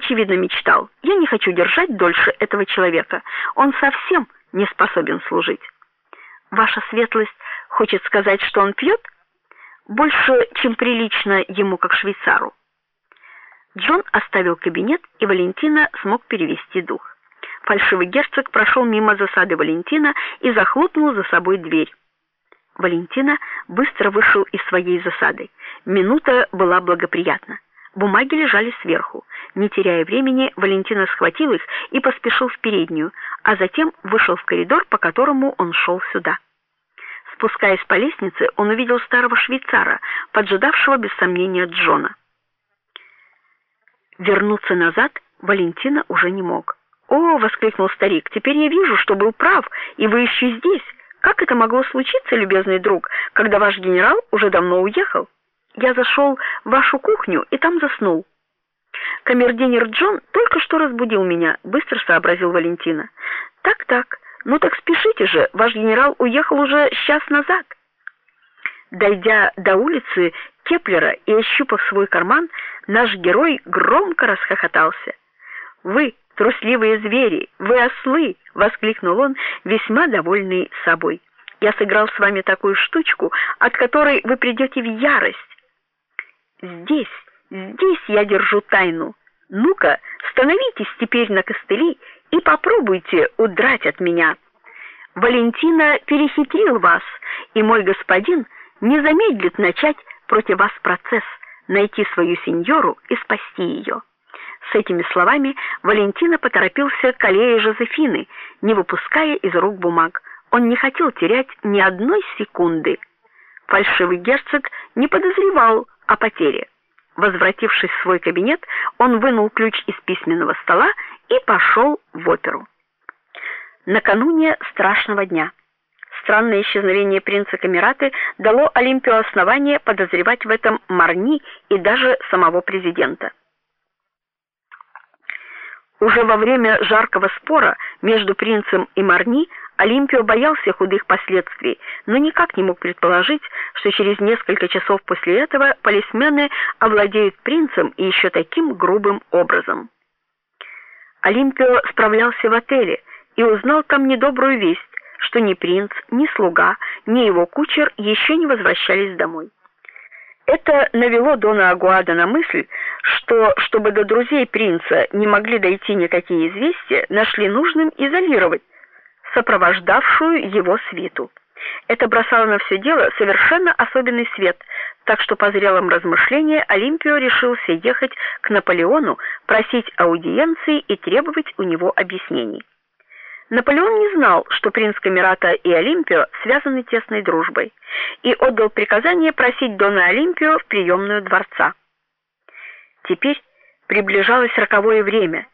очевидно мечтал. Я не хочу держать дольше этого человека. Он совсем не способен служить. Ваша светлость хочет сказать, что он пьет? Больше, чем прилично ему как швейцару. Джон оставил кабинет, и Валентина смог перевести дух. Фальшивый герцог прошел мимо засады Валентина и захлопнул за собой дверь. Валентина быстро вышел из своей засады. Минута была благоприятна. Бумаги лежали сверху. Не теряя времени, Валентина схватил их и поспешил в переднюю, а затем вышел в коридор, по которому он шел сюда. Спускаясь по лестнице, он увидел старого швейцара, поджидавшего без сомнения Джона. Вернуться назад Валентина уже не мог. "О", воскликнул старик. "Теперь я вижу, что был прав, и вы еще здесь. Как это могло случиться, любезный друг, когда ваш генерал уже давно уехал? Я зашел в вашу кухню и там заснул. Камердинер Джон только что разбудил меня, быстро сообразил Валентина. Так-так. Ну так спешите же, ваш генерал уехал уже час назад. Дойдя до улицы Кеплера и ощупав свой карман, наш герой громко расхохотался. Вы трусливые звери, вы ослы, воскликнул он, весьма довольный собой. Я сыграл с вами такую штучку, от которой вы придете в ярость. Здесь, здесь я держу тайну. Ну-ка, становитесь теперь на костыли и попробуйте удрать от меня. Валентина перехитрил вас, и мой господин не замедлит начать против вас процесс, найти свою сеньору и спасти ее. С этими словами Валентина поторопился к аллее Жозефины, не выпуская из рук бумаг. Он не хотел терять ни одной секунды. Фальшивый герцог не подозревал о потере. Возвратившись в свой кабинет, он вынул ключ из письменного стола и пошел в оперу. Накануне страшного дня Странное исчезновение принца Камераты дало Олимпию основание подозревать в этом Марни и даже самого президента. Уже во время жаркого спора между принцем и Марни Олимпио боялся худых последствий, но никак не мог предположить, что через несколько часов после этого полисмены овладеют принцем и еще таким грубым образом. Олимпио справлялся в отеле и узнал там недобрую весть, что ни принц, ни слуга, ни его кучер еще не возвращались домой. Это навело дона Агуада на мысль, что чтобы до друзей принца не могли дойти никакие известия, нашли нужным изолировать сопровождавшую его свиту. Это бросало на все дело совершенно особенный свет, так что по зрелом размышлениям Олимпио решился ехать к Наполеону, просить аудиенции и требовать у него объяснений. Наполеон не знал, что принц Камерата и Олимпио связаны тесной дружбой, и отдал приказание просить дона Олимпио в приемную дворца. Теперь приближалось роковое время.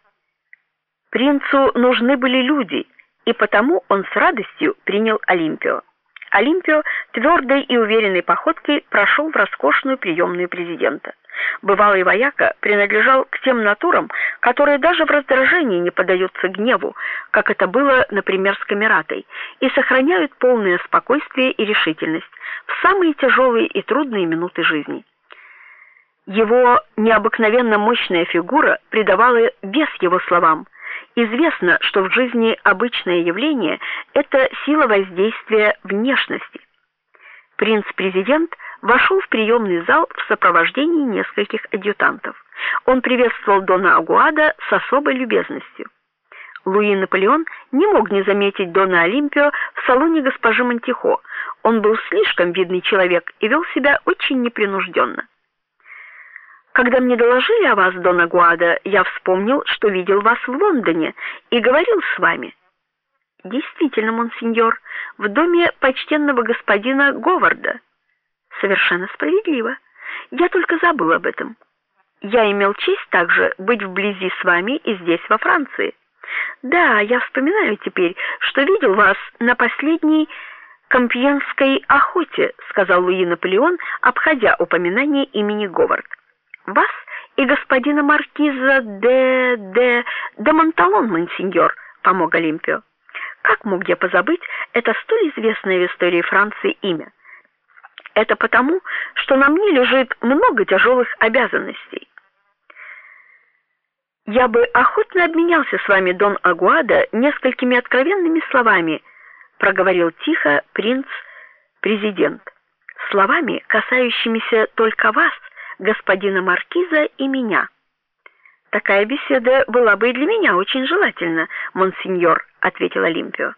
Принцу нужны были люди, и потому он с радостью принял Олимпио. Олимпио твердой и уверенной походкой прошел в роскошную приемную президента. Бывалый вояка принадлежал к тем натурам, которые даже в раздражении не поддаются гневу, как это было, например, с Камератой, и сохраняют полное спокойствие и решительность в самые тяжелые и трудные минуты жизни. Его необыкновенно мощная фигура придавала вес его словам. Известно, что в жизни обычное явление это сила воздействия внешности. Принц-президент вошел в приемный зал в сопровождении нескольких адъютантов. Он приветствовал дона Агуада с особой любезностью. Луи Наполеон не мог не заметить дона Олимпио в салоне госпожи Монтихо. Он был слишком видный человек и вел себя очень непринужденно. Когда мне доложили о вас, дон Агуада, я вспомнил, что видел вас в Лондоне и говорил с вами. Действительно, монсеньор, в доме почтенного господина Говарда. Совершенно справедливо. Я только забыл об этом. Я имел честь также быть вблизи с вами и здесь во Франции. Да, я вспоминаю теперь, что видел вас на последней Компьенской охоте, сказал Луи Наполеон, обходя упоминание имени Говард. Вас и господина маркиза де де де Монталон, монсеньор, помог Олимпио. Как мог я позабыть это столь известное в истории Франции имя? Это потому, что на мне лежит много тяжелых обязанностей. Я бы охотно обменялся с вами, Дон Агуада, несколькими откровенными словами, проговорил тихо принц-президент. Словами, касающимися только вас, господина маркиза и меня. Такая беседа была бы и для меня очень желательна, монсеньор, ответил Олимпио.